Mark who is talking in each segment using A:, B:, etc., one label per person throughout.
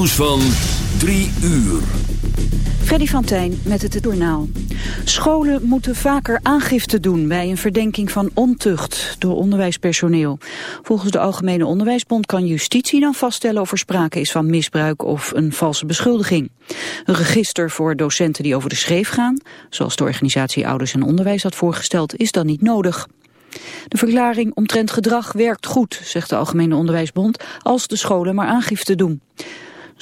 A: nieuws van 3 uur.
B: Freddy van Tijn met het Journaal. Scholen moeten vaker aangifte doen bij een verdenking van ontucht door onderwijspersoneel. Volgens de Algemene Onderwijsbond kan justitie dan vaststellen of er sprake is van misbruik of een valse beschuldiging. Een register voor docenten die over de schreef gaan, zoals de organisatie Ouders en Onderwijs had voorgesteld, is dan niet nodig. De verklaring omtrent gedrag werkt goed, zegt de Algemene Onderwijsbond, als de scholen maar aangifte doen.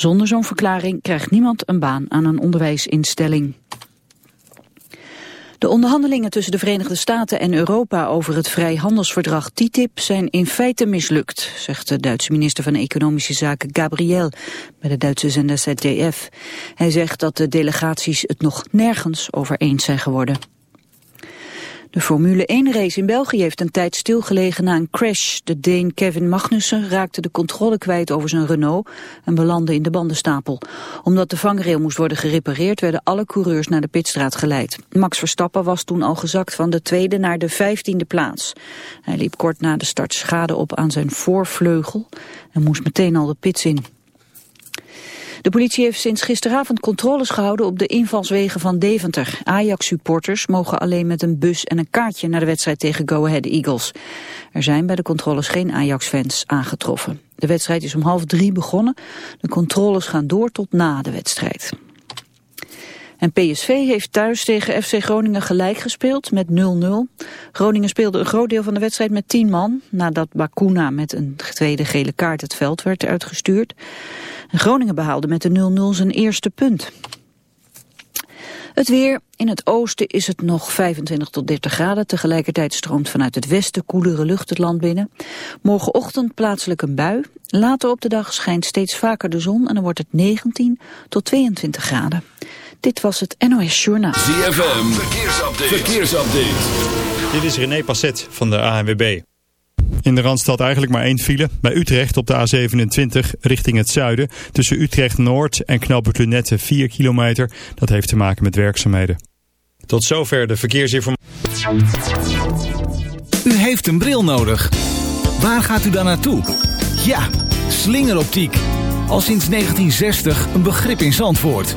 B: Zonder zo'n verklaring krijgt niemand een baan aan een onderwijsinstelling. De onderhandelingen tussen de Verenigde Staten en Europa over het vrijhandelsverdrag TTIP zijn in feite mislukt, zegt de Duitse minister van Economische Zaken Gabriel bij de Duitse zender ZDF. Hij zegt dat de delegaties het nog nergens over eens zijn geworden. De Formule 1-race in België heeft een tijd stilgelegen na een crash. De Deen Kevin Magnussen raakte de controle kwijt over zijn Renault en belandde in de bandenstapel. Omdat de vangrail moest worden gerepareerd werden alle coureurs naar de pitstraat geleid. Max Verstappen was toen al gezakt van de tweede naar de vijftiende plaats. Hij liep kort na de start schade op aan zijn voorvleugel en moest meteen al de pits in. De politie heeft sinds gisteravond controles gehouden op de invalswegen van Deventer. Ajax-supporters mogen alleen met een bus en een kaartje naar de wedstrijd tegen Go Ahead Eagles. Er zijn bij de controles geen Ajax-fans aangetroffen. De wedstrijd is om half drie begonnen. De controles gaan door tot na de wedstrijd. En PSV heeft thuis tegen FC Groningen gelijk gespeeld met 0-0. Groningen speelde een groot deel van de wedstrijd met 10 man... nadat Bakuna met een tweede gele kaart het veld werd uitgestuurd. Groningen behaalde met de 0-0 zijn eerste punt. Het weer. In het oosten is het nog 25 tot 30 graden. Tegelijkertijd stroomt vanuit het westen koelere lucht het land binnen. Morgenochtend plaatselijk een bui. Later op de dag schijnt steeds vaker de zon en dan wordt het 19 tot 22 graden. Dit was het NOS Journaal.
A: ZFM. Verkeersupdate. Verkeersupdate.
C: Dit is René Passet van de ANWB. In de Randstad eigenlijk maar één file. Bij Utrecht op de A27 richting het zuiden. Tussen Utrecht Noord en Lunette 4 kilometer. Dat heeft te maken met werkzaamheden. Tot zover de verkeersinformatie.
D: U heeft een bril nodig. Waar gaat u dan naartoe? Ja, slingeroptiek. Al sinds 1960 een begrip in Zandvoort.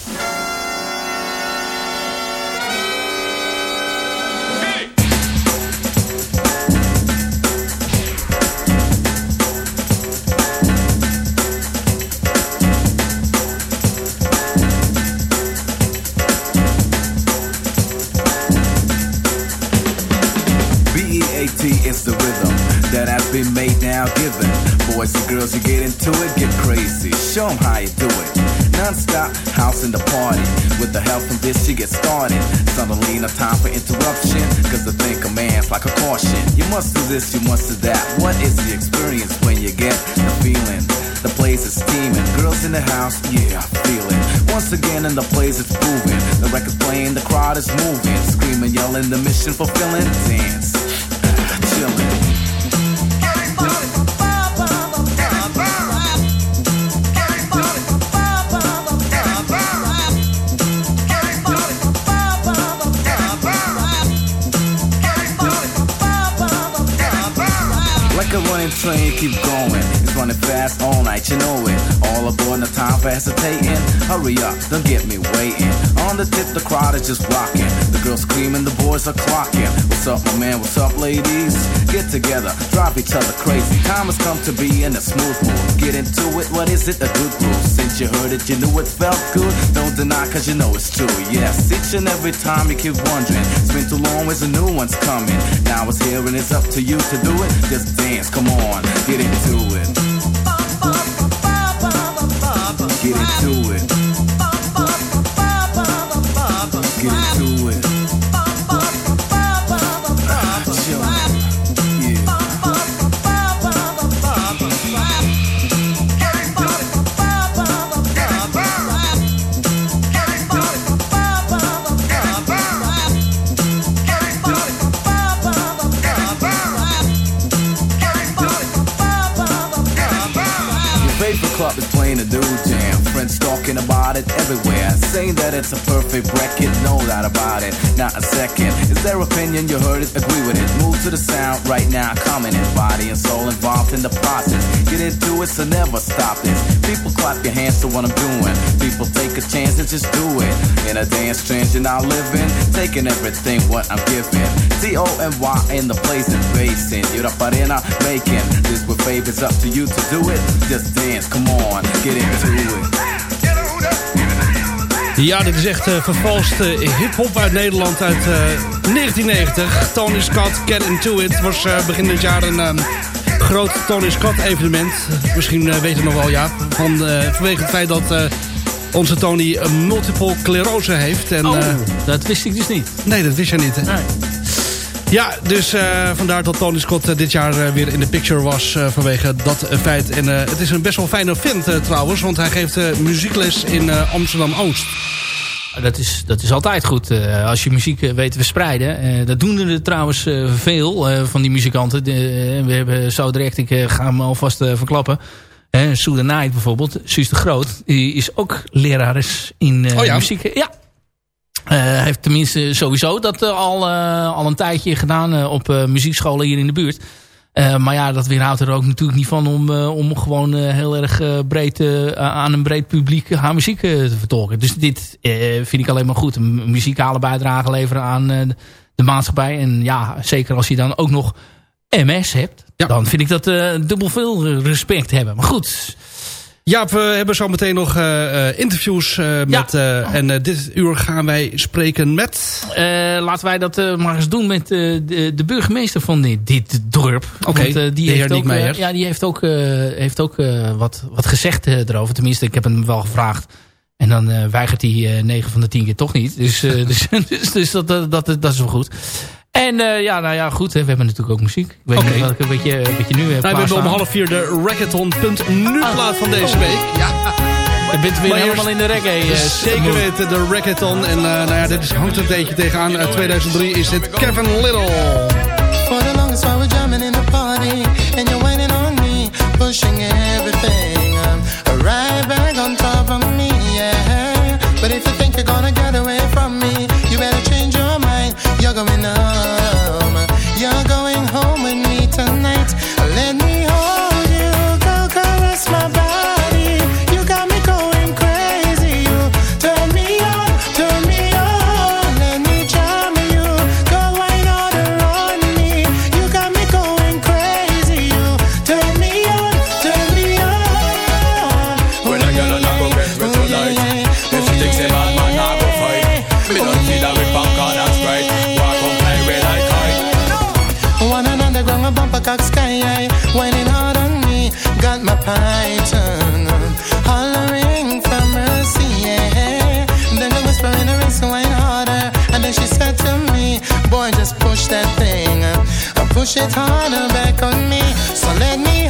E: Been made now given. Boys and girls, you get into it, get crazy. Show 'em how you do it. Non-stop house in the party. With the help from this, you get started. Suddenly, no time for interruption. Cause the thing commands like a caution. You must do this, you must do that. What is the experience when you get the feeling? The place is steaming. Girls in the house, yeah, I feel it. Once again, in the place it's moving. The record's playing, the crowd is moving. Screaming, yelling, the mission fulfilling. Dance, chilling. Keep going. It's running fast all night, you know it. Time for hesitating. Hurry up, don't get me waiting. On the tip, the crowd is just rocking. The girls screaming, the boys are clocking. What's up, my man? What's up, ladies? Get together, drive each other crazy. Time has come to be in a smooth mood. Get into it, what is it? A good groove. Since you heard it, you knew it felt good. Don't deny, cause you know it's true. Yes, each and every time you keep wondering. It's been too long, where's the new one's coming? Now it's here and it's up to you to do it. Just dance, come on, get into it. Get into it. Saying that it's a perfect record, no doubt about it. Not a second. Is their opinion? You heard it, agree with it. Move to the sound right now. Comment in body and soul involved in the process. Get into it, so never stop this. People clap your hands to what I'm doing. People take a chance and just do it. In a dance trance you're now living. Taking everything what I'm giving. T-O-N-Y in the place and basing. You're up arena making. This with favors up to you to do it. Just dance, come on, get into it.
F: Ja, dit is echt uh, vervalst uh, hip-hop uit Nederland uit uh, 1990. Tony Scott, Get Into It. was begin dit jaar een um, groot Tony Scott evenement. Misschien weet je nog wel, ja. Van, vanwege het feit dat onze Tony multiple sclerose heeft. En,
G: oh, dat wist ik dus niet.
F: Nee, dat wist jij niet. Hè? Nee. Ja, dus uh, vandaar dat Tony Scott uh, dit jaar uh, weer in de picture was vanwege dat feit. En het is een best wel fijne vent trouwens, want hij geeft muziekles in Amsterdam-Oost.
G: Dat is, dat is altijd goed als je muziek weet te verspreiden. dat doen er trouwens veel van die muzikanten. we hebben zo direct, ik ga hem alvast verklappen. Sue the Night bijvoorbeeld, Suus de Groot, die is ook lerares in
F: oh ja?
G: muziek. Ja, uh, heeft tenminste sowieso dat uh, al, uh, al een tijdje gedaan op muziekscholen hier in de buurt. maar ja, dat weerhoudt er ook natuurlijk niet van om, om gewoon heel erg breed aan een breed publiek haar muziek te vertolken. Dus dit vind ik alleen maar goed. Een muzikale bijdrage leveren aan de maatschappij. En ja, zeker als je dan ook nog MS hebt. Ja. Dan vind ik dat dubbel veel respect hebben. Maar goed...
F: Ja, we hebben zo meteen nog uh, interviews uh, met... Uh, en dit uur gaan wij spreken met...
G: laten wij dat maar eens doen met de, de, burgemeester van dit, dit dorp.
F: Oké, okay,
G: die, heeft ook, ja, die heeft ook, heeft ook wat, wat gezegd erover. Tenminste, ik heb hem wel gevraagd. En dan weigert hij 9 van de 10 keer toch niet. Dus, dus, dus, dus, dat, dat, dat, dat is wel goed. En uh, ja, nou ja, goed. Hè, we hebben natuurlijk ook muziek. Ik weet
F: okay.
G: niet welke wat je, wat je nu hebt.
F: Nou, we hebben om half vier de Rackathon.nu ah. plaat van deze week. Ja.
G: Je bent weer maar helemaal in de reggae. Uh,
F: zeker weten, de Rackathon. En uh, nou ja, dit is, hangt een beetje tegenaan. Uit 2003 is dit Kevin Little.
H: For the longest while we're jamming in the party. And you're whining on me. Pushing everything. Um, right back on top of me, yeah. But if you think you're gonna get away from me. You better change your mind. You're going up. Cock sky high Whining hard on me. Got my python Hollering for mercy yeah. Then the whisper in her ear so whine harder. And then she said to me Boy just push that thing Push it harder back on me. So let me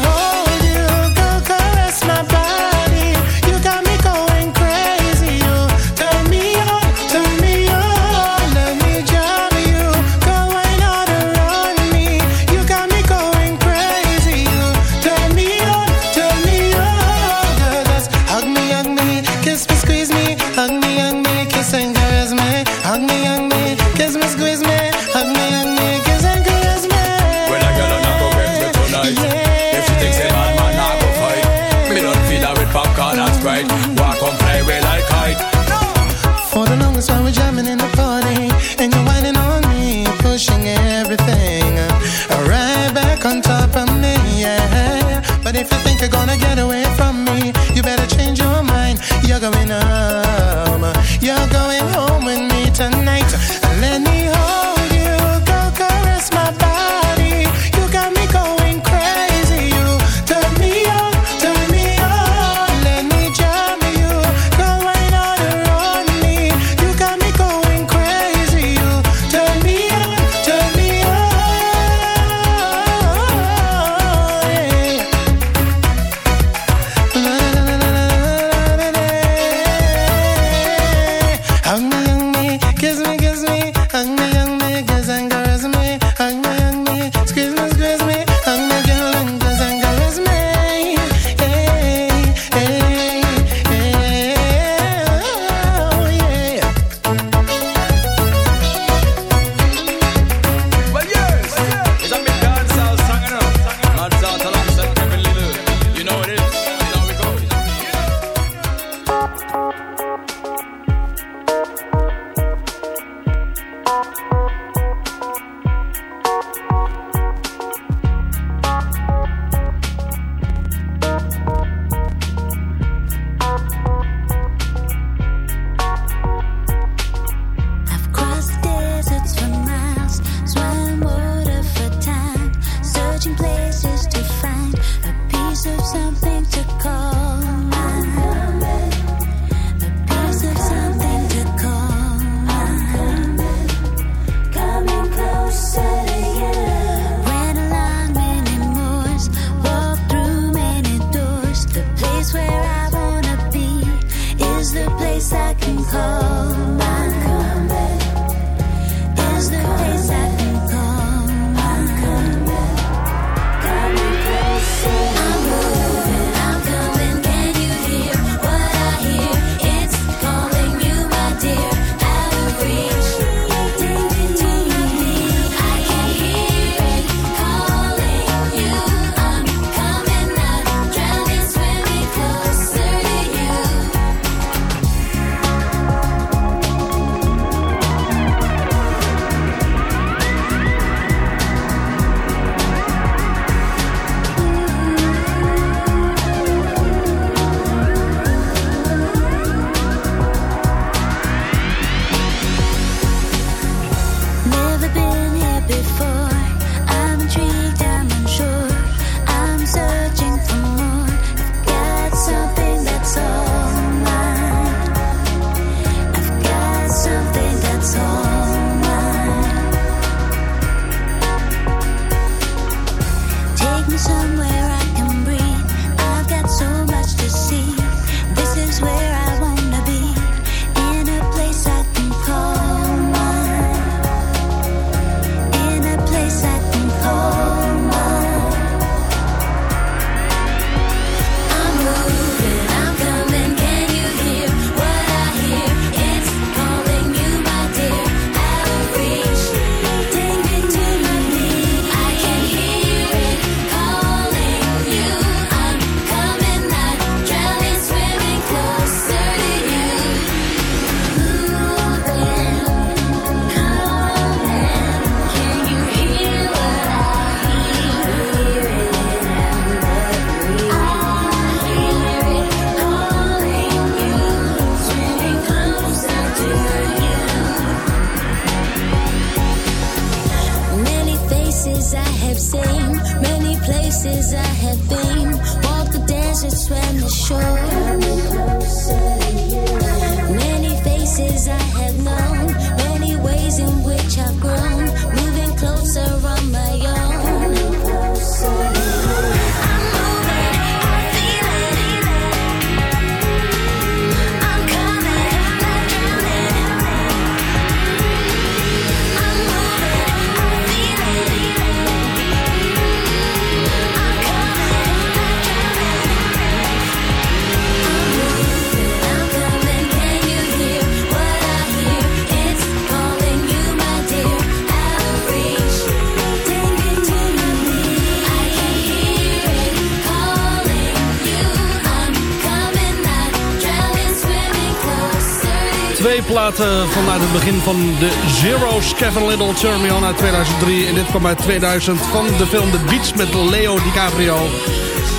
I: platen vanuit het begin van de Zero's. Kevin Little, Turn Me On uit 2003. En dit kwam uit 2000 van de film The Beach met Leo DiCaprio.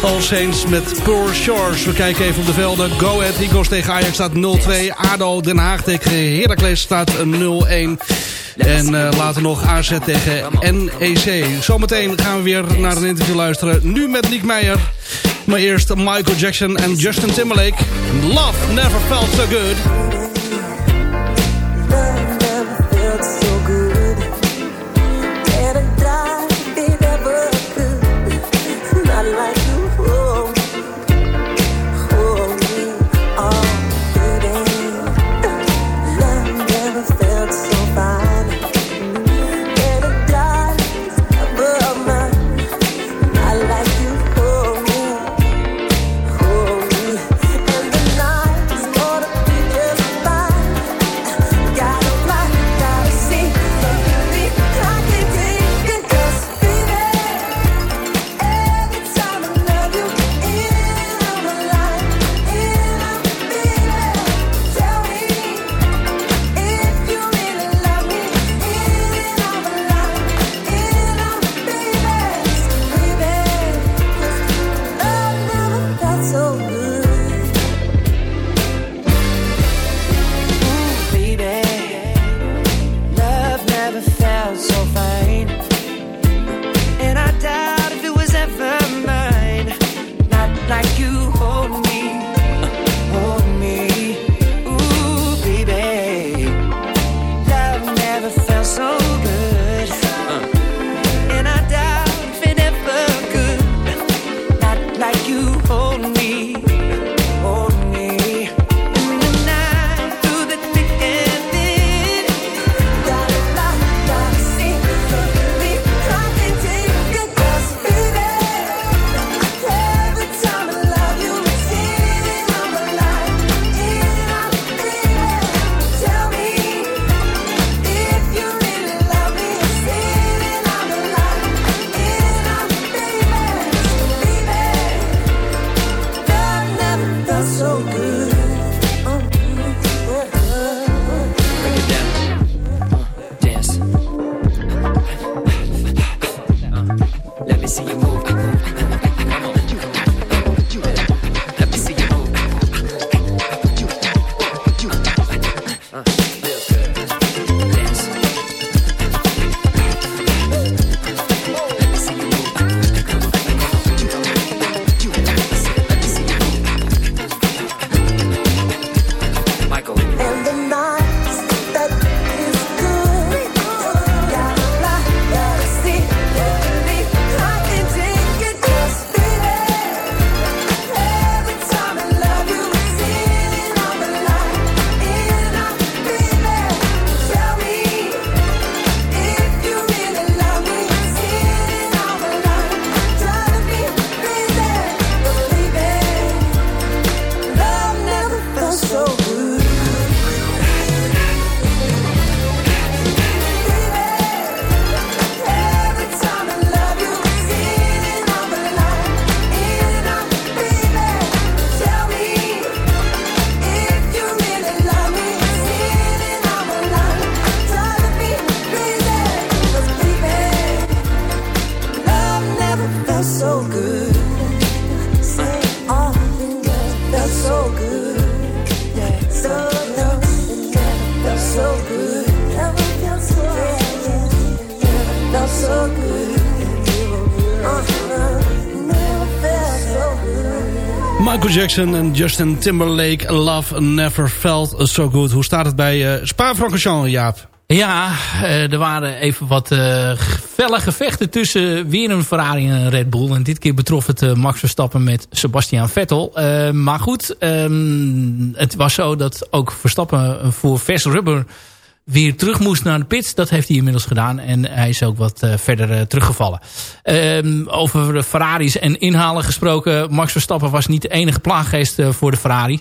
I: All Saints met Poor Shores. We kijken even op de velden. Go Ahead Eagles tegen Ajax staat 0-2. ADO Den Haag tegen Heracles staat 0-1. En uh, later nog AZ tegen NEC. Zometeen gaan we weer naar een interview luisteren. Nu met Nick Meijer. Maar eerst Michael Jackson en Justin Timberlake. Love never felt so good. Jackson en Justin Timberlake. Love never felt so good. Hoe staat het bij uh, Spa-Francorchamps, Jaap?
G: Ja, uh, er waren even wat uh, felle gevechten tussen weer een Ferrari en een Red Bull. En dit keer betrof het Max Verstappen met Sebastian Vettel. maar goed, um, het was zo dat ook Verstappen voor vers rubber weer terug moest naar de pits. Dat heeft hij inmiddels gedaan. En hij is ook wat uh, verder uh, teruggevallen. Um, over de Ferraris en inhalen gesproken. Max Verstappen was niet de enige plaaggeest uh, voor de Ferrari.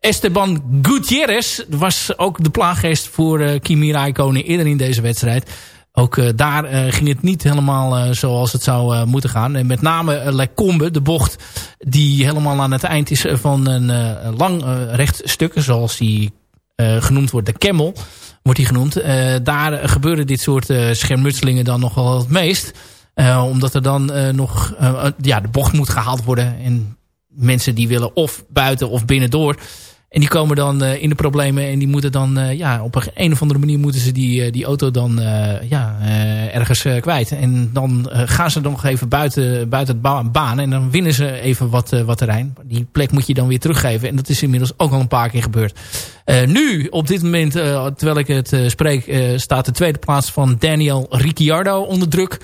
G: Esteban Gutierrez was ook de plaaggeest voor Kimi Raikkonen eerder in deze wedstrijd. Ook daar ging het niet helemaal zoals het zou moeten gaan. En met name Lecombe, de bocht die helemaal aan het eind is van een lang rechtstuk. Zoals die genoemd wordt. De Camel wordt die genoemd. daar gebeuren dit soort schermutselingen dan nog wel het meest. omdat er dan nog ja, de bocht moet gehaald worden. En mensen die willen of buiten of binnendoor... En die komen dan uh, in de problemen en die moeten dan, uh, ja, op een, een of andere manier moeten ze die, uh, die auto dan, ja, ergens kwijt. En dan gaan ze nog even buiten, buiten het ba baan en dan winnen ze even wat, wat terrein. Die plek moet je dan weer teruggeven en dat is inmiddels ook al een paar keer gebeurd. nu, op dit moment, terwijl ik het spreek, staat de tweede plaats van Daniel Ricciardo onder druk.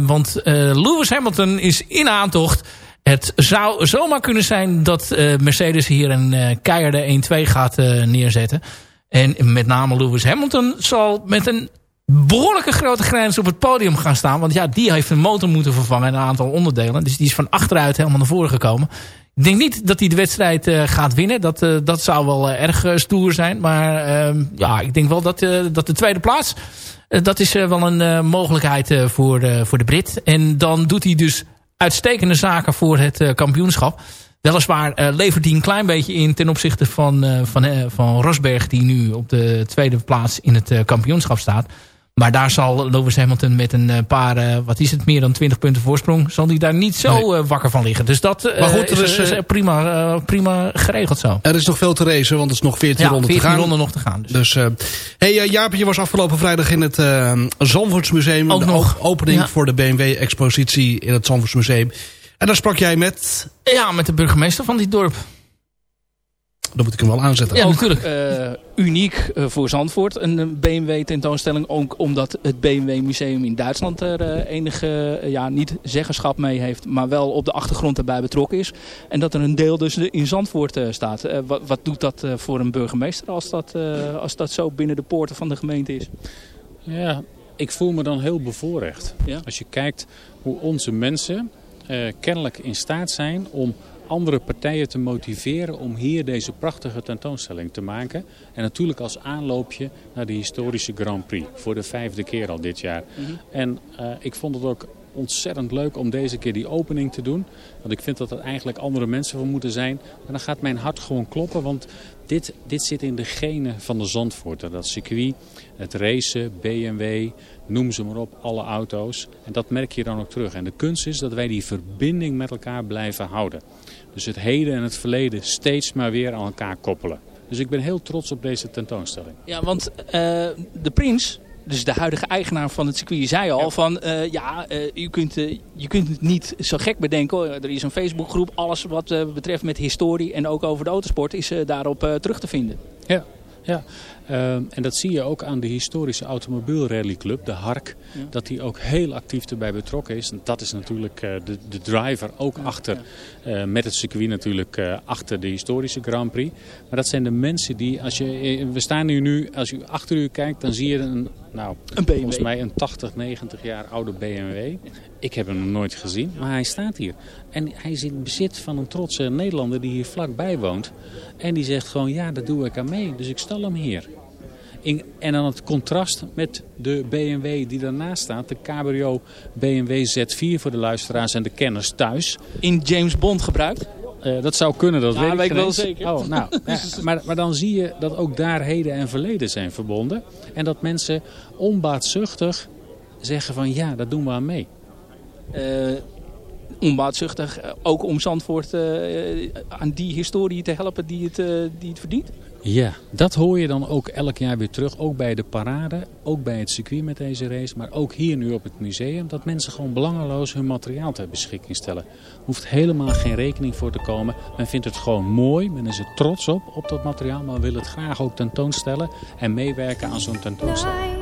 G: want Lewis Hamilton is in aantocht. Het zou zomaar kunnen zijn dat uh, Mercedes hier een uh, keiharde 1-2 gaat uh, neerzetten. En met name Lewis Hamilton zal met een behoorlijke grote grens op het podium gaan staan. Want ja, die heeft een motor moeten vervangen en een aantal onderdelen. Dus die is van achteruit helemaal naar voren gekomen. Ik denk niet dat hij de wedstrijd gaat winnen. Dat, dat zou wel erg stoer zijn. Maar ehm, ja, ik denk wel dat, dat de tweede plaats... dat is wel een mogelijkheid voor, voor de Brit. En dan doet hij dus uitstekende zaken voor het uh, kampioenschap. Weliswaar uh, levert hij een klein beetje in ten opzichte van, uh, van, van Rosberg... die nu op de tweede plaats in het kampioenschap staat. Maar daar zal Lewis Hamilton met een paar, wat is het, meer dan 20 punten voorsprong... zal hij daar niet zo nee. wakker van liggen. Dus dat maar goed, er is, is prima, prima geregeld zo.
F: Er is nog veel te racen, want het is nog 14 ja, ronden
G: 14
F: te gaan.
G: ronden nog te gaan.
F: Dus, dus hey, Jaapje je was afgelopen vrijdag in het uh, Zandvoortsmuseum.
G: Ook
F: de
G: nog.
F: opening
G: Ja.
F: voor de BMW-expositie in het Zandvoortsmuseum. En daar sprak jij met...
G: Ja, met de burgemeester van dit dorp.
F: Dan moet ik hem wel aanzetten.
G: Ja,
J: ook
G: natuurlijk.
J: eh, uniek eh, voor Zandvoort. Een eh, BMW tentoonstelling. Ook omdat het BMW museum in Duitsland er enige, ja niet zeggenschap mee heeft. Maar wel op de achtergrond erbij betrokken is. En dat er een deel dus in Zandvoort eh, staat. Eh, wat, wat doet dat eh, voor een burgemeester als dat, eh, als dat zo binnen de poorten van de gemeente is?
K: Ja, ik voel me dan heel bevoorrecht.
J: Ja.
K: Als je kijkt hoe onze mensen eh, kennelijk in staat zijn om andere partijen te motiveren om hier deze prachtige tentoonstelling te maken. En natuurlijk als aanloopje naar de historische Grand Prix. Voor de vijfde keer al dit jaar. En eh, ik vond het ook ontzettend leuk om deze keer die opening te doen. Want ik vind dat er eigenlijk andere mensen voor moeten zijn. En dan gaat mijn hart gewoon kloppen. Want dit, dit zit in de genen van de Zandvoorter. Dat circuit, het racen, BMW, noem ze maar op, alle auto's. En dat merk je dan ook terug. En de kunst is dat wij die verbinding met elkaar blijven houden. Dus het heden en het verleden steeds maar weer aan elkaar koppelen. Dus ik ben heel trots op deze tentoonstelling.
J: Ja, want eh, de prins, dus de huidige eigenaar van het circuit, zei al van... eh, ja, eh, u kunt, je kunt het niet zo gek bedenken. hoor. Er is een Facebookgroep, alles wat betreft met historie en ook over de autosport is daarop eh, terug te vinden.
K: Ja, ja. Ehm, en dat zie je ook aan de historische automobielrallyclub, de HARK.
J: Ja.
K: Dat die ook heel actief erbij betrokken is. En dat is natuurlijk eh, de, de driver ook achter, eh, met het circuit natuurlijk, eh, achter de historische Grand Prix. Maar dat zijn de mensen die, als je, we staan hier nu, als u achter u kijkt, dan zie je een, nou,
J: Een BMW.
K: volgens mij een 80, 90 jaar oude BMW. Ik heb hem nog nooit gezien, maar hij staat hier. En hij is in bezit van een trotse Nederlander die hier vlakbij woont. En die zegt gewoon, ja, daar doe ik aan mee, dus ik stal hem hier. In, en dan het contrast met de BMW die daarnaast staat. De cabrio BMW Z4 voor de luisteraars en de kenners thuis.
J: In James Bond gebruikt?
K: Eh, dat zou kunnen, dat
J: Ja,
K: weet ik
J: ik wel zeker.
K: Oh, nou, ja, maar, maar dan zie je dat ook daar heden en verleden zijn verbonden. En dat mensen onbaatzuchtig zeggen van ja, daar doen we aan mee.
J: eh, onbaatzuchtig, eh, ook om Zandvoort aan die historie te helpen die het, die het verdient?
K: Ja, dat hoor je dan ook elk jaar weer terug. Ook bij de parade, ook bij het circuit met deze race. Maar ook hier nu op het museum. Dat mensen gewoon belangeloos hun materiaal ter beschikking stellen. Er hoeft helemaal geen rekening voor te komen. Men vindt het gewoon mooi. Men is er trots op, op dat materiaal. Maar wil het graag ook tentoonstellen. En meewerken aan zo'n tentoonstelling.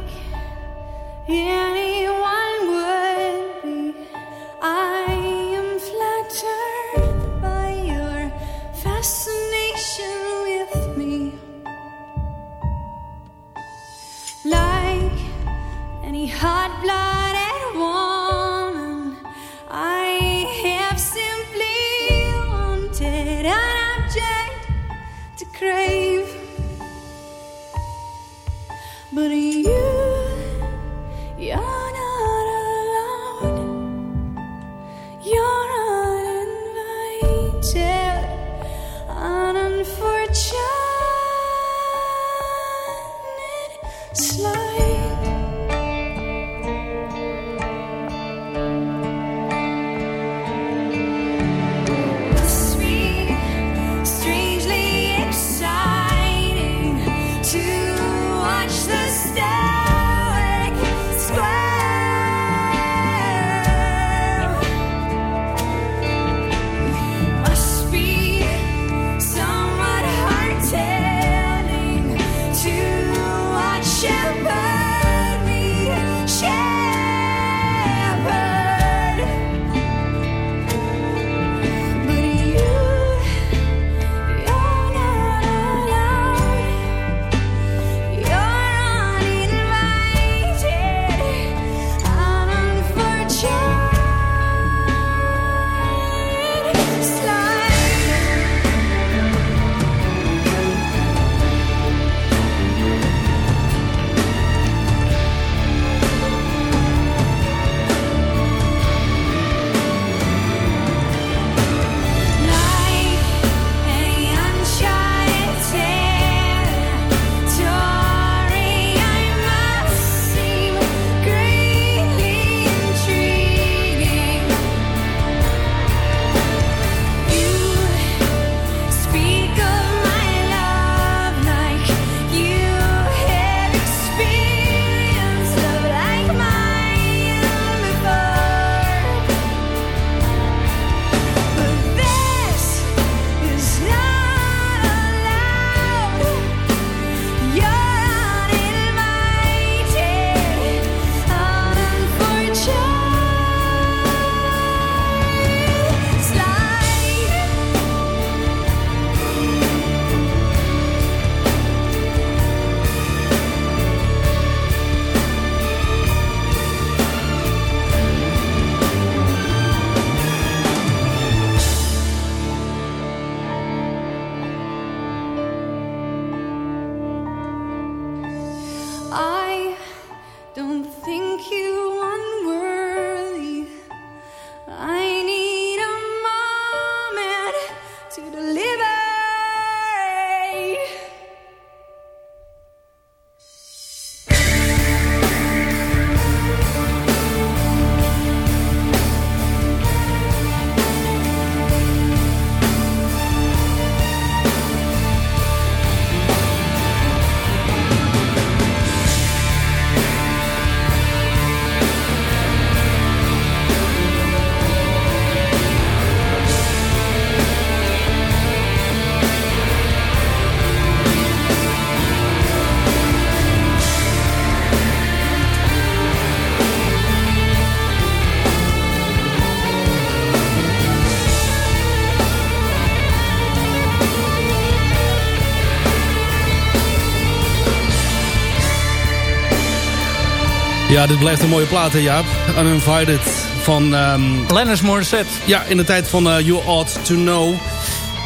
F: Ja, dit blijft een mooie plaat, hè, Jaap. Uninvited van... ehm
G: Lennis Morissette.
F: Ja, in de tijd van eh, You Ought To Know.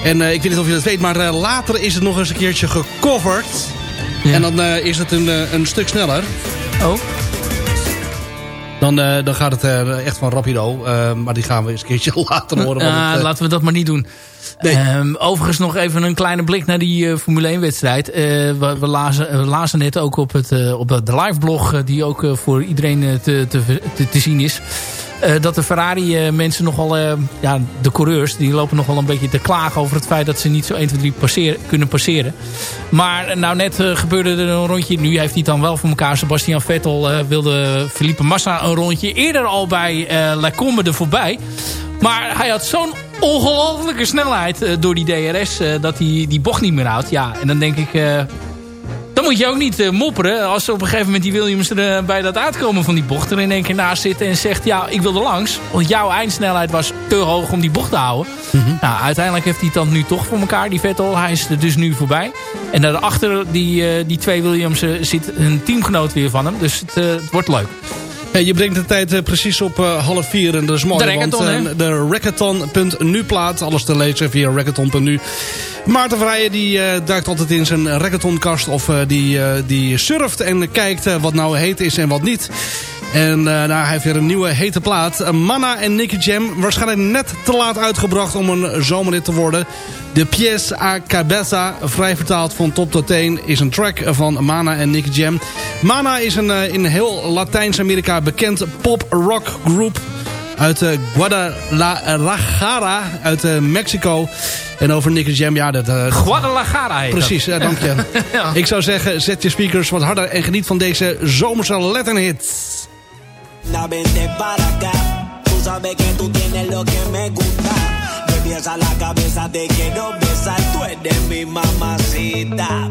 F: En eh, ik weet niet of je dat weet, maar eh, later is het nog eens een keertje gecoverd. En dan is het een, een stuk sneller.
G: Oh.
F: Dan, eh, dan gaat het eh, echt van rapido. Eh, maar die gaan we eens een keertje later horen.
G: Ah,
F: het,
G: laten we dat maar niet doen. Ehm, overigens nog even een kleine blik naar die Formule 1 wedstrijd. Eh, we, we, lazen, we lazen net ook op, het, op de live blog... die ook voor iedereen te, te, te, te zien is... eh, dat de Ferrari eh, mensen nogal... eh, ja, de coureurs, die lopen nogal een beetje te klagen... over het feit dat ze niet zo 1, 2, 3 passeren, kunnen passeren. Maar nou net gebeurde er een rondje. Nu heeft hij dan wel voor elkaar. Sebastian Vettel wilde Felipe Massa een rondje. Eerder al bij Lecombe er voorbij. Maar hij had zo'n ongelofelijke snelheid door die DRS... dat hij die bocht niet meer houdt. Ja, en dan denk ik... dan moet je ook niet eh, mopperen als op een gegeven moment die Williams er eh, bij dat uitkomen van die bocht er in één keer naast zit en zegt ja ik wil er langs. Want jouw eindsnelheid was te hoog om die bocht te houden. Nou uiteindelijk heeft hij het dan nu toch voor elkaar die Vettel. Hij is er dus nu voorbij. En daarachter die, eh, die twee Williams zit een teamgenoot weer van hem. Dus het, het wordt leuk.
F: Hey, je brengt de tijd eh, precies op eh, half vier. En dat is mooi,
G: De Rackathon,
F: want eh, de Rackathon.nu plaat. Alles te lezen via Rackathon.nu. Maarten Vrijen die duikt altijd in zijn Rackatonkast. Of die, die surft en kijkt wat nou heet is en wat niet. En eh, nou, hij heeft weer een nieuwe hete plaat. Eh, Manna en Nicky Jam. Waarschijnlijk net te laat uitgebracht om een zomerrit te worden. De Pièce a Cabeza, vrij vertaald van top tot teen, is een track van Mana en Nicky Jam. Mana is een eh, in heel Latijns-Amerika bekend pop-rock groep uit eh, Guadalajara, uit eh, Mexico. En over Nicky Jam, ja, dat... eh,
G: Guadalajara heet
F: Precies,
G: dat.
F: eh, dank je.
G: Ja.
F: Ik zou zeggen, zet je speakers wat harder en geniet van deze zomerse letterhits.
L: Na vente para acá, tú sabes que tú tienes lo que me gusta. De pies la cabeza te quiero besar, tú eres mi mamacita.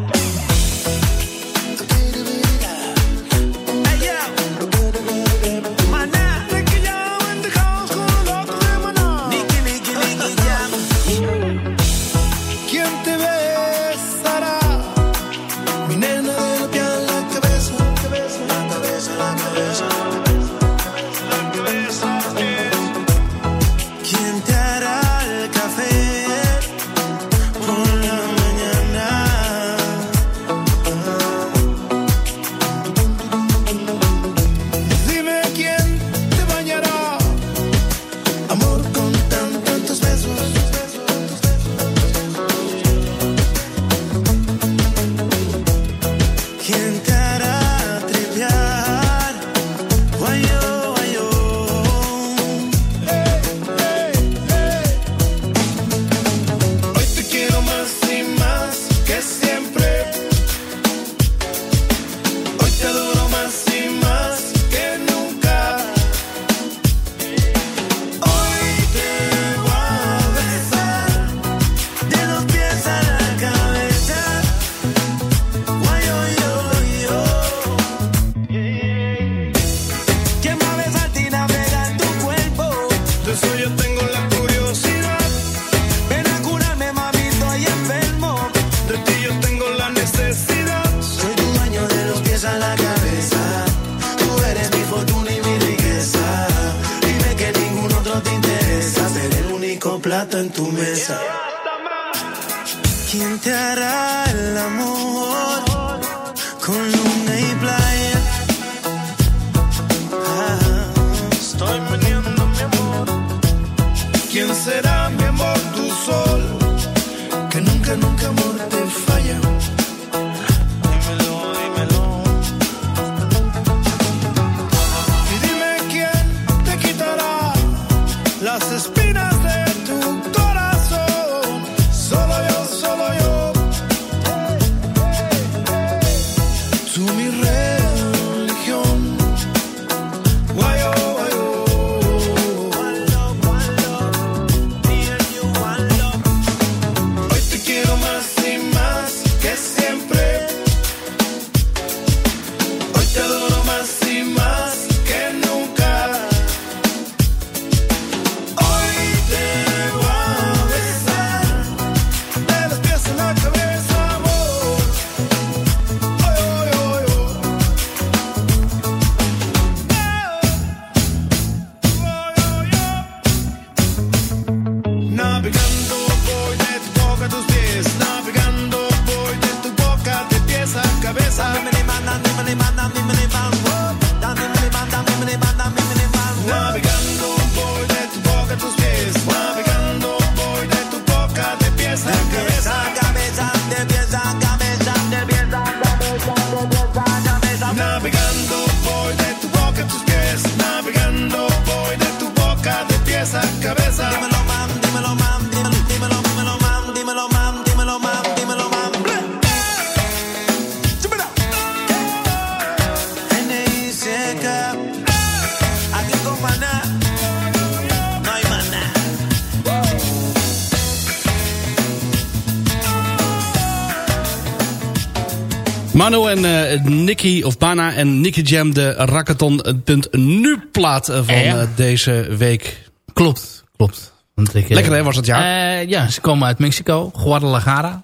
F: Manu en eh, Nicky, of Bana en Nicky Jam, de Rackathon.nu plaat eh, van
G: Ja.
F: eh, deze week.
G: Klopt, klopt. Want ik,
F: Lekker hè, was het jaar?
G: ja, ze komen uit Mexico, Guadalajara.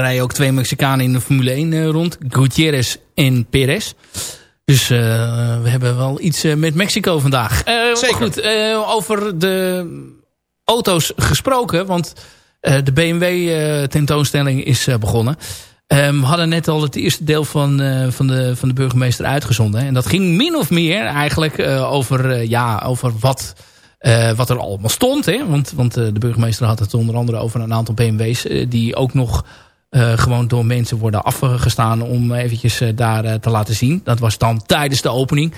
G: Rijden ook twee Mexicanen in de Formule 1 eh, rond. Gutierrez en Perez. Dus we hebben wel iets met Mexico vandaag.
F: Zeker.
G: Goed, over de auto's gesproken. Want de BMW tentoonstelling is begonnen. Ehm, we hadden net al het eerste deel van, eh, van, de, van de burgemeester uitgezonden. En dat ging min of meer eigenlijk eh, over, eh, ja, over wat, wat er allemaal stond. Hè? Want, want de burgemeester had het onder andere over een aantal BMW's... die ook nog gewoon door mensen worden afgestaan... om eventjes daar te laten zien. Dat was dan tijdens de opening.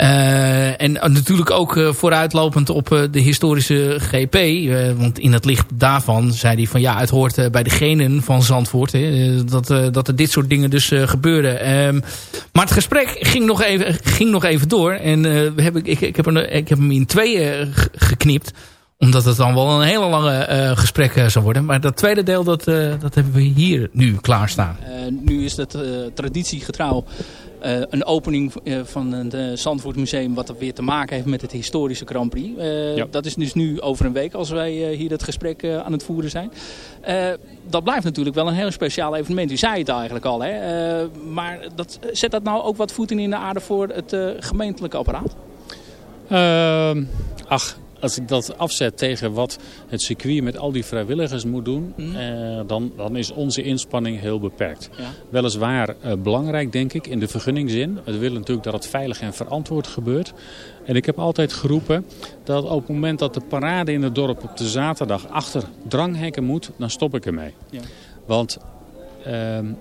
G: Eh, en natuurlijk ook eh, vooruitlopend op eh, de historische GP. eh, want in het licht daarvan zei hij van ja, het hoort eh, bij de genen van Zandvoort. Hè, eh, dat, eh, dat er dit soort dingen dus eh, gebeuren. Ehm, maar het gesprek ging nog even, ging nog even door. En eh, we hebben, ik, ik, heb er, ik heb hem in tweeën geknipt omdat het dan wel een hele lange eh, gesprek eh, zou worden. Maar dat tweede deel, dat, eh, dat hebben we hier nu klaarstaan.
J: Eh, nu is het eh, traditiegetrouw eh, een opening eh, van het uh, Zandvoort Museum... wat weer te maken heeft met het historische Grand Prix. Eh,
K: Ja.
J: Dat is dus nu over een week als wij hier het gesprek aan het voeren zijn. Eh, dat blijft natuurlijk wel een heel speciaal evenement. U zei het eigenlijk al. Hè? Eh, maar dat, zet dat nou ook wat voeten in de aarde voor het eh, gemeentelijke apparaat?
K: Ehm, ach, als ik dat afzet tegen wat het circuit met al die vrijwilligers moet doen, eh, dan, dan is onze inspanning heel beperkt.
J: Ja.
K: Weliswaar eh, belangrijk, denk ik, in de vergunningszin. We willen natuurlijk dat het veilig en verantwoord gebeurt. En ik heb altijd geroepen dat op het moment dat de parade in het dorp op de zaterdag achter dranghekken moet, dan stop ik ermee.
J: Ja.
K: Want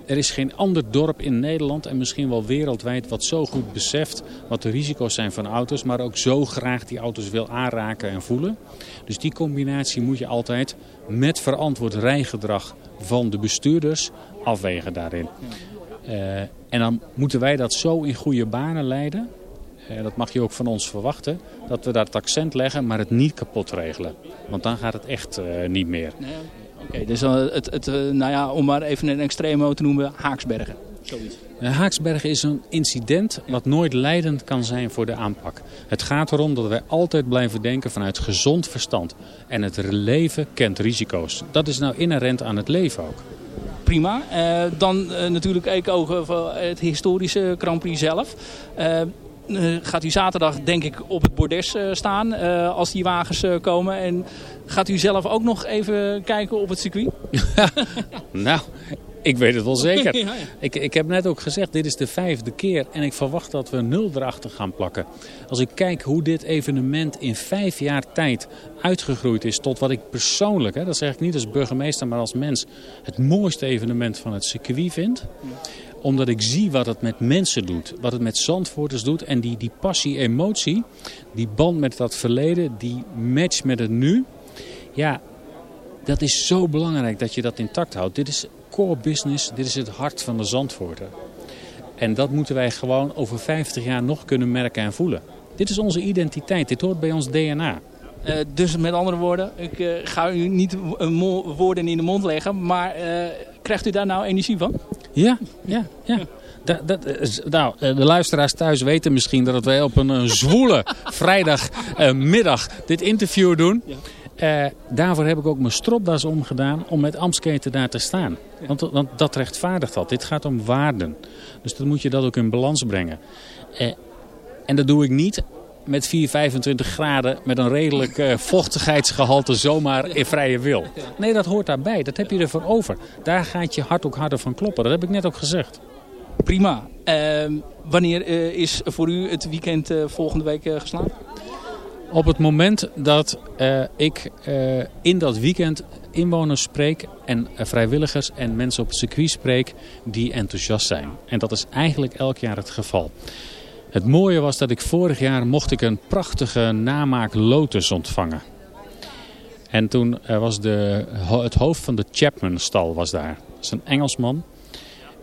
K: er is geen ander dorp in Nederland en misschien wel wereldwijd wat zo goed beseft wat de risico's zijn van auto's, maar ook zo graag die auto's wil aanraken en voelen. Dus die combinatie moet je altijd met verantwoord rijgedrag van de bestuurders afwegen daarin. Eh, en dan moeten wij dat zo in goede banen leiden. eh, dat mag je ook van ons verwachten. Dat we daar het accent leggen, maar het niet kapot regelen. Want dan gaat het echt eh, niet meer.
J: Oké, dus eh, het, het, eh, nou ja, om maar even een extremo te noemen, Haaksbergen. Zoiets.
K: Eh, Haaksbergen is een incident wat nooit leidend kan zijn voor de aanpak. Het gaat erom dat wij altijd blijven denken vanuit gezond verstand. En het leven kent risico's. Dat is nou inherent aan het leven ook.
J: prima. Dan natuurlijk even over het historische Grand Prix zelf. Gaat u zaterdag denk ik op het bordes eh, staan eh, als die wagens eh, komen. En gaat u zelf ook nog even kijken op het circuit?
K: Nou, ik weet het wel zeker.
J: Ja, ja.
K: Ik, ik heb net ook gezegd, dit is de vijfde keer en ik verwacht dat we nul erachter gaan plakken. Als ik kijk hoe dit evenement in vijf jaar tijd uitgegroeid is tot wat ik persoonlijk, hè, dat zeg ik niet als burgemeester, maar als mens, het mooiste evenement van het circuit vind omdat ik zie wat het met mensen doet. Wat het met Zandvoorters doet. En die, die passie, emotie. Die band met dat verleden. Die match met het nu. Ja, dat is zo belangrijk dat je dat intact houdt. Dit is core business. Dit is het hart van de Zandvoorter. En dat moeten wij gewoon over 50 jaar nog kunnen merken en voelen. Dit is onze identiteit. Dit hoort bij ons DNA.
J: Eh, dus met andere woorden, ik eh, ga u niet woorden in de mond leggen. Maar eh, krijgt u daar nou energie van?
K: Ja, ja, ja. Dat, dat, is- nou, eh, de luisteraars thuis weten misschien dat wij op een, eh, zwoele vrijdagmiddag dit interview doen. Eh, daarvoor heb ik ook mijn stropdas omgedaan om met Amsketen daar te staan. Want, want dat rechtvaardigt dat. Dit gaat om waarden. Dus dan moet je dat ook in balans brengen. Eh, en dat doe ik niet met 4, 25 graden met een redelijk eh, vochtigheidsgehalte zomaar in vrije wil. Nee, dat hoort daarbij. Dat heb je ervoor over. Daar gaat je hart ook harder van kloppen. Dat heb ik net ook gezegd.
J: Prima. Ehm, wanneer eh, is voor u het weekend eh, volgende week geslaagd?
K: Op het moment dat ik in dat weekend inwoners spreek en vrijwilligers en mensen op het circuit spreek die enthousiast zijn. En dat is eigenlijk elk jaar het geval. Het mooie was dat ik vorig jaar mocht ik een prachtige namaak Lotus ontvangen. En toen eh, was de, het hoofd van de Chapman-stal was daar. Dat is een Engelsman.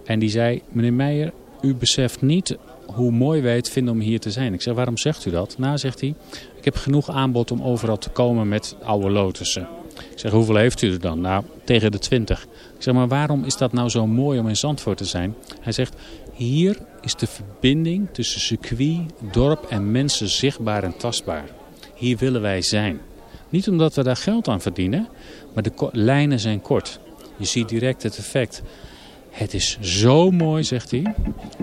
K: En die zei, meneer Meijer, u beseft niet hoe mooi wij het vinden om hier te zijn. Ik zei, waarom zegt u dat? Nou, zegt hij, ik heb genoeg aanbod om overal te komen met oude lotussen. Ik zeg, hoeveel heeft u er dan? Nou, tegen de 20. Ik zeg, maar waarom is dat nou zo mooi om in Zandvoort te zijn? Hij zegt, hier is de verbinding tussen circuit, dorp en mensen zichtbaar en tastbaar. Hier willen wij zijn. Niet omdat we daar geld aan verdienen, maar de lijnen zijn kort. Je ziet direct het effect. Het is zo mooi, zegt hij,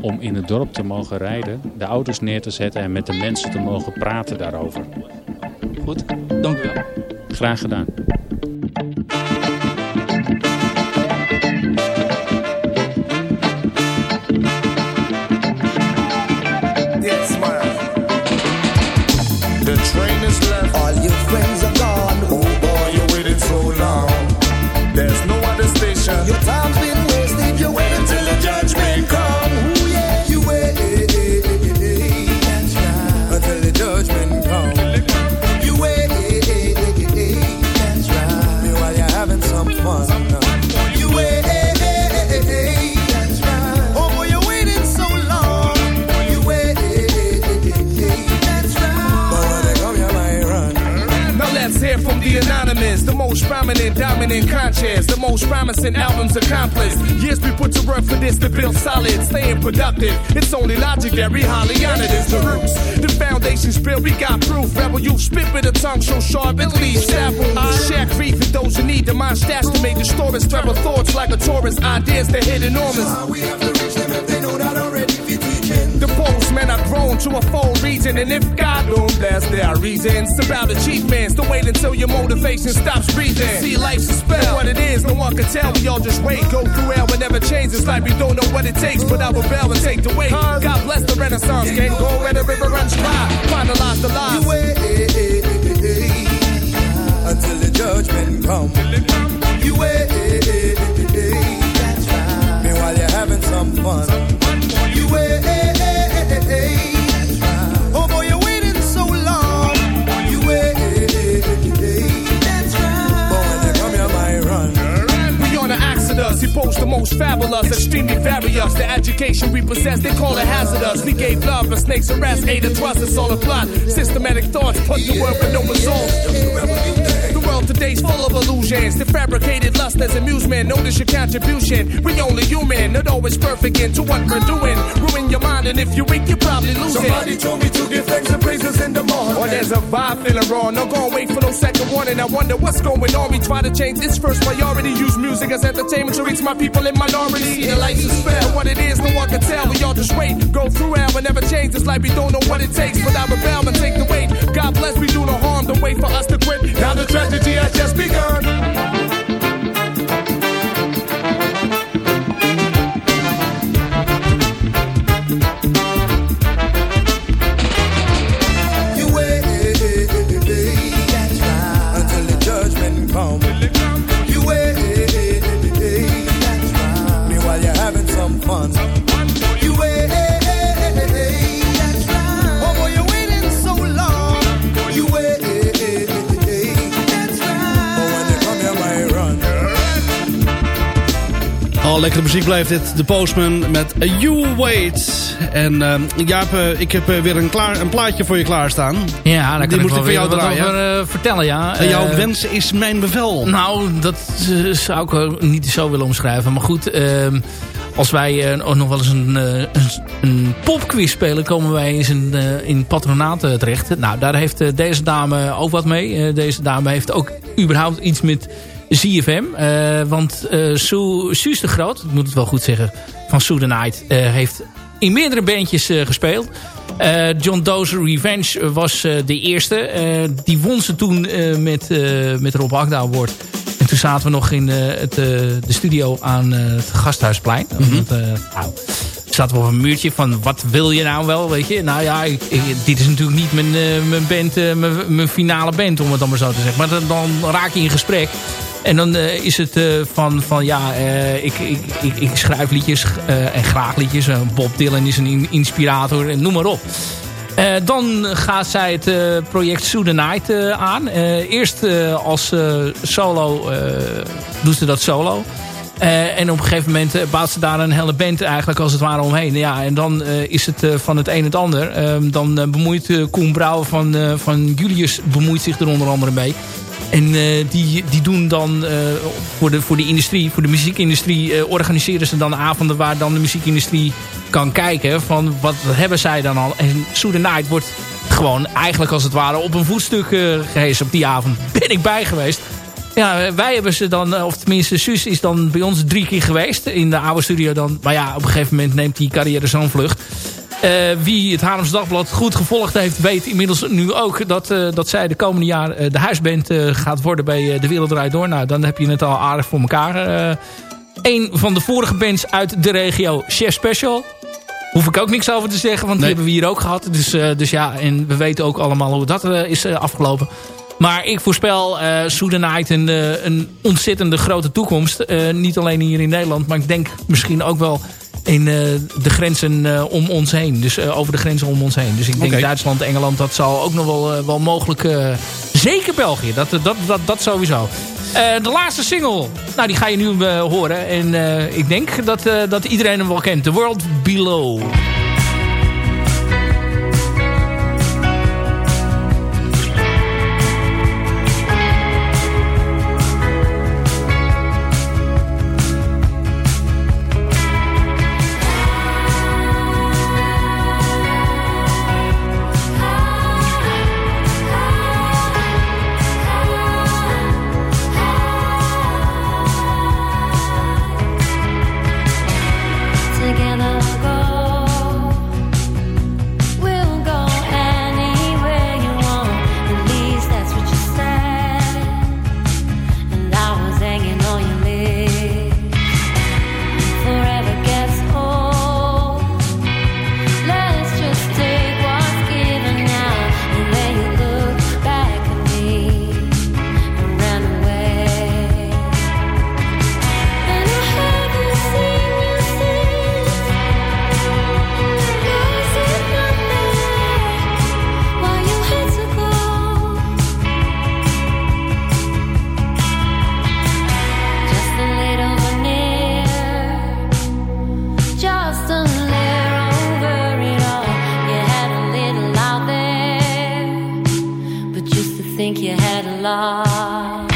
K: om in het dorp te mogen rijden, de auto's neer te zetten en met de mensen te mogen praten daarover.
J: Goed, dank u wel.
K: Graag gedaan.
M: Most prominent, dominant conscious, the most promising albums accomplished. Years we put to work for this to build solid, staying productive. It's only logic that we highly honored is the roots. The foundation's built, we got proof. Rebel you spit with a tongue so sharp it leaves wounds. Share grief for those who need the mind stats to make the stories travel thoughts like a tourist. Ideas that hit enormous. That's why
L: we have to reach them if they know that already.
M: The postmen are grown to a full region, and if God don't bless their reasons about achievements, to wait until your motivation stops breathing. See, life's a spell. What it is, no one can tell. We all just wait, go through hell, but never change. It's like we don't know what it takes, but I rebel and take the weight. God bless the Renaissance, can't go where the river runs dry. Finalize the lies.
L: You wait until the judgment come. You wait. Meanwhile, you're having some fun.
M: The most fabulous, extremely various. The education we possess, they call it hazardous. We gave love a snake's arrest, ate and trust, it's all a plot. Systematic thoughts put to work with no results. The world today's full of illusions. The fabricated lust as amusement. Notice your contribution. We only human, not always perfect into what we're doing. Ruin your mind, and if you're weak, you probably lose
L: Somebody
M: it.
L: told me to give thanks and praises in the morning.
M: Or there's a vibe feeling wrong. No gonna wait for no second warning. I wonder what's going on. We try to change its first priority. Use music as entertainment to reach my people in minority. See the life's a spell. What it is, no one can tell. We all just wait. Go through hell and never change. It's like we don't know what it takes. But I rebel and take the weight. God bless, we do no harm. Don't wait for us to quit. Now the tragedy has just begun.
F: Al lekkere muziek blijft dit. De Postman met A You Wait. En uh, Jaap, eh, ik heb eh, weer een, klaar, een plaatje voor je klaarstaan.
G: Ja, daar kan
F: Die
G: ik
F: moet
G: wel
F: ik voor
G: weer
F: jou
G: wat
F: draaien.
G: over eh, vertellen, ja.
F: Jouw wens is mijn bevel.
G: Nou, dat zou ik niet zo willen omschrijven. Maar goed, ehm, als wij ook nog wel eens een, een, popquiz spelen... komen wij eens in, in patronaat eh, terecht. Nou, daar heeft deze dame ook wat mee. Deze dame heeft ook überhaupt iets met ZFM. eh, want eh Sue, Suus de Groot, ik moet het wel goed zeggen... van Sue the Night, eh, heeft in meerdere bandjes gespeeld... John Doe's Revenge was de eerste. Die won ze toen met, met Rob Agda Award. En toen zaten we nog in het, de studio aan het Gasthuisplein. Want, eh, nou, zaten we op een muurtje van wat wil je nou wel, weet je. Nou ja, ik, ik- dit is natuurlijk niet mijn, mijn band, mijn, mijn finale band, om het dan maar zo te zeggen. Maar dan, dan raak je in gesprek. En dan eh, is het eh, van, van ja, eh, ik, ik, ik, ik schrijf liedjes en graag liedjes. Bob Dylan is een in- inspirator en noem maar op. Dan gaat zij het project Sue the Night aan. Eerst als solo doet ze dat solo. En op een gegeven moment bouwt ze daar een hele band eigenlijk als het ware omheen. Ja, en dan is het van het een het ander. Ehm, dan bemoeit Koen Brouwer van, van Julius bemoeit zich er onder andere mee. En eh, die, die doen dan eh, voor, de, voor de industrie, voor de muziekindustrie... eh, organiseren ze dan avonden waar dan de muziekindustrie kan kijken... van wat hebben zij dan al. En Soothe Night wordt gewoon eigenlijk als het ware op een voetstuk uh, gehezen op die avond. Ben ik bij geweest. Ja, wij hebben ze dan, of tenminste Suus is dan bij ons drie keer geweest. In de oude studio dan. Maar ja, op een gegeven moment neemt die carrière zo'n vlucht. Uh, wie het Haarlems Dagblad goed gevolgd heeft... weet inmiddels nu ook dat, uh, dat zij de komende jaar uh, de huisband gaat worden... bij De Wereld Draait Door. Nou, dan heb je het al aardig voor elkaar. een van de vorige bands uit de regio, Chef Special... Hoef ik ook niks over te zeggen, want nee. die hebben we hier ook gehad. Dus, dus ja, en we weten ook allemaal hoe dat is afgelopen. Maar ik voorspel uh, een, een ontzettende grote toekomst. Niet alleen hier in Nederland, maar ik denk misschien ook wel in de grenzen om ons heen. Dus over de grenzen om ons heen. Dus ik denk okay. Duitsland, Engeland, dat zal ook nog wel, wel mogelijk... zeker België, dat, dat, dat, dat sowieso. de laatste single, nou die ga je nu horen. En ik denk dat, dat iedereen hem wel kent. The World Below.
N: think you had a lot.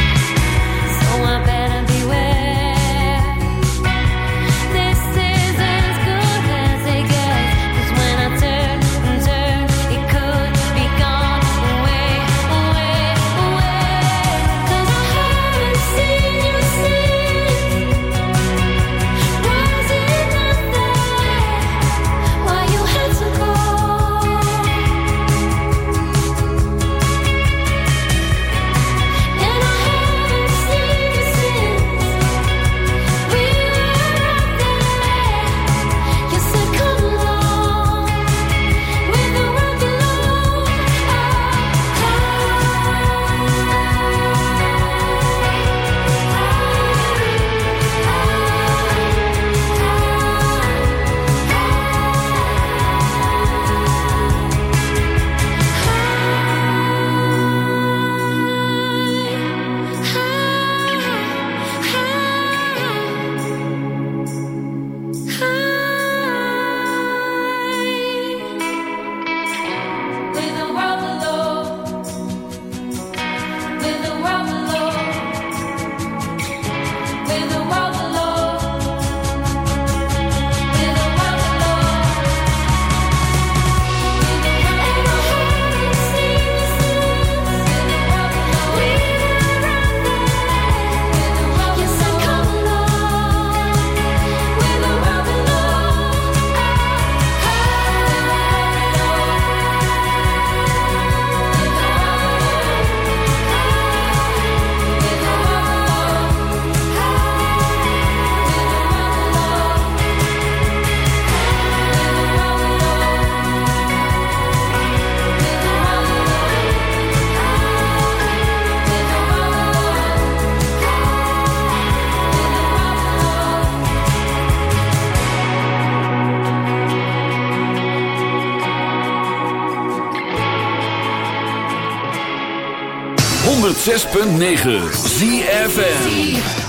N: ZFM. If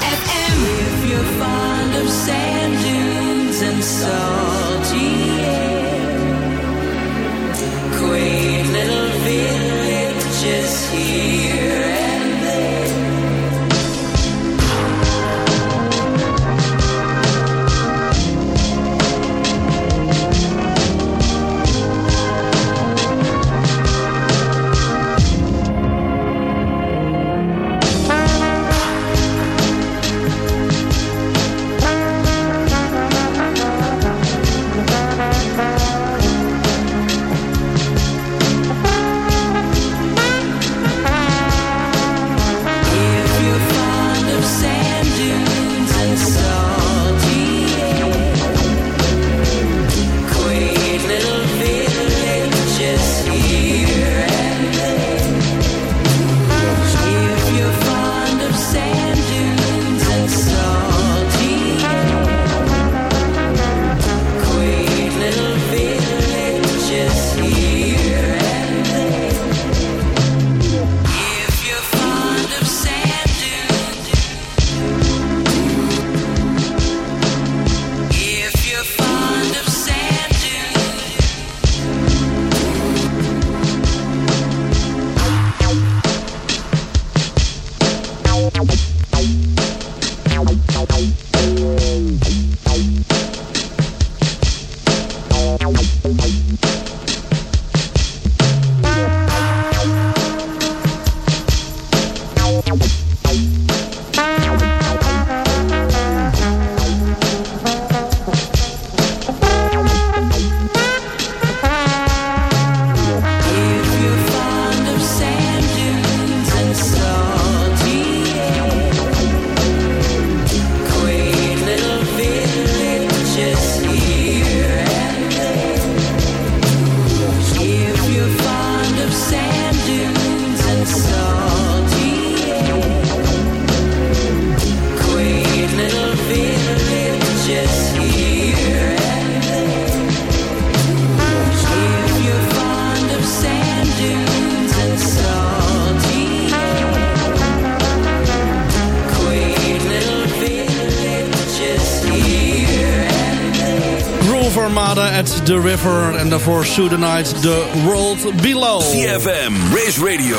F: River. En daarvoor Night The World Below.
A: CFM, Race Radio,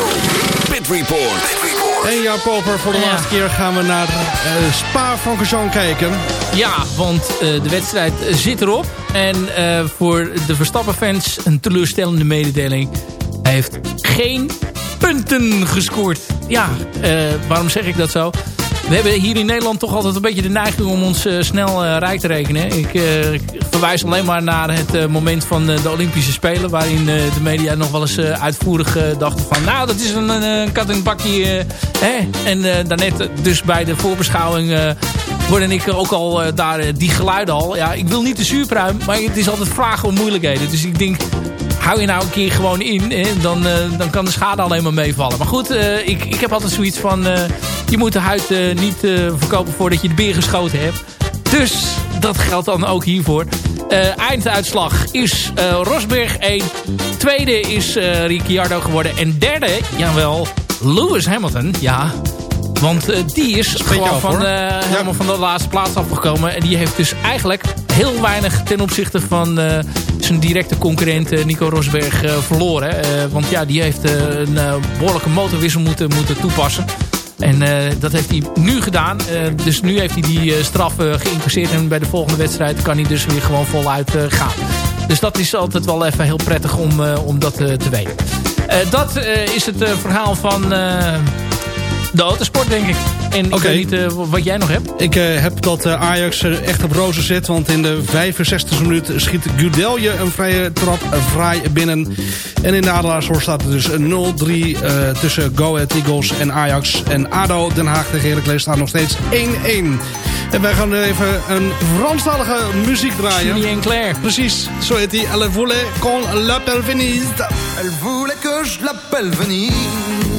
A: Pit Report.
F: En ja, Poper, voor de laatste keer gaan we naar uh, Spa-Francorchamps kijken.
G: Ja, want uh, de wedstrijd zit erop. En uh, voor de Verstappen-fans een teleurstellende mededeling. Hij heeft geen punten gescoord. Ja, waarom zeg ik dat zo? We hebben hier in Nederland toch altijd een beetje de neiging om ons uh, snel uh, rijk te rekenen. Ik, uh, ik, verwijs alleen maar naar het moment van de Olympische Spelen. Waarin de media nog wel eens uitvoerig dachten van... Nou, dat is een, een kat in bakje. Hè? En daarnet dus bij de voorbeschouwing... hoorde ik ook al daar die geluiden al. Ja, ik wil niet de zuurpruim, maar het is altijd vragen om moeilijkheden. Dus ik denk, hou je nou een keer gewoon in. Hè, dan, dan kan de schade alleen maar meevallen. Maar goed, ik, ik heb altijd zoiets van... Je moet de huid niet verkopen voordat je de beer geschoten hebt. Dus dat geldt dan ook hiervoor. einduitslag is Rosberg 1. Tweede is Ricciardo geworden. En derde, jawel, Lewis Hamilton. Ja, want uh, die is gewoon van, uh, helemaal van de laatste plaats afgekomen. En die heeft dus eigenlijk heel weinig ten opzichte van uh, zijn directe concurrent Nico Rosberg verloren. want ja, die heeft een behoorlijke motorwissel moeten, moeten toepassen. En dat heeft hij nu gedaan. dus nu heeft hij die straf geïncasseerd. En bij de volgende wedstrijd kan hij dus weer gewoon voluit gaan. Dus dat is altijd wel even heel prettig om, om dat te weten. dat is het verhaal van de autosport, denk ik. En ik
F: okay.
G: weet niet uh, wat jij nog hebt.
F: Ik uh, heb dat uh, Ajax echt op rozen zit. Want in de 65e minuut schiet Gudelje een vrije trap vrij binnen. En in de Adelaarshorst staat er dus 0-3 tussen Go Ahead Eagles en Ajax. En ADO Den Haag tegen Heracles staat nog steeds 1-1. En wij gaan even een Franstalige muziek draaien.
G: Julien Claire.
F: Precies, zo heet hij. Elle voulait qu'on l'appelle Venise.
O: Elle voulait que je l'appelle Venise.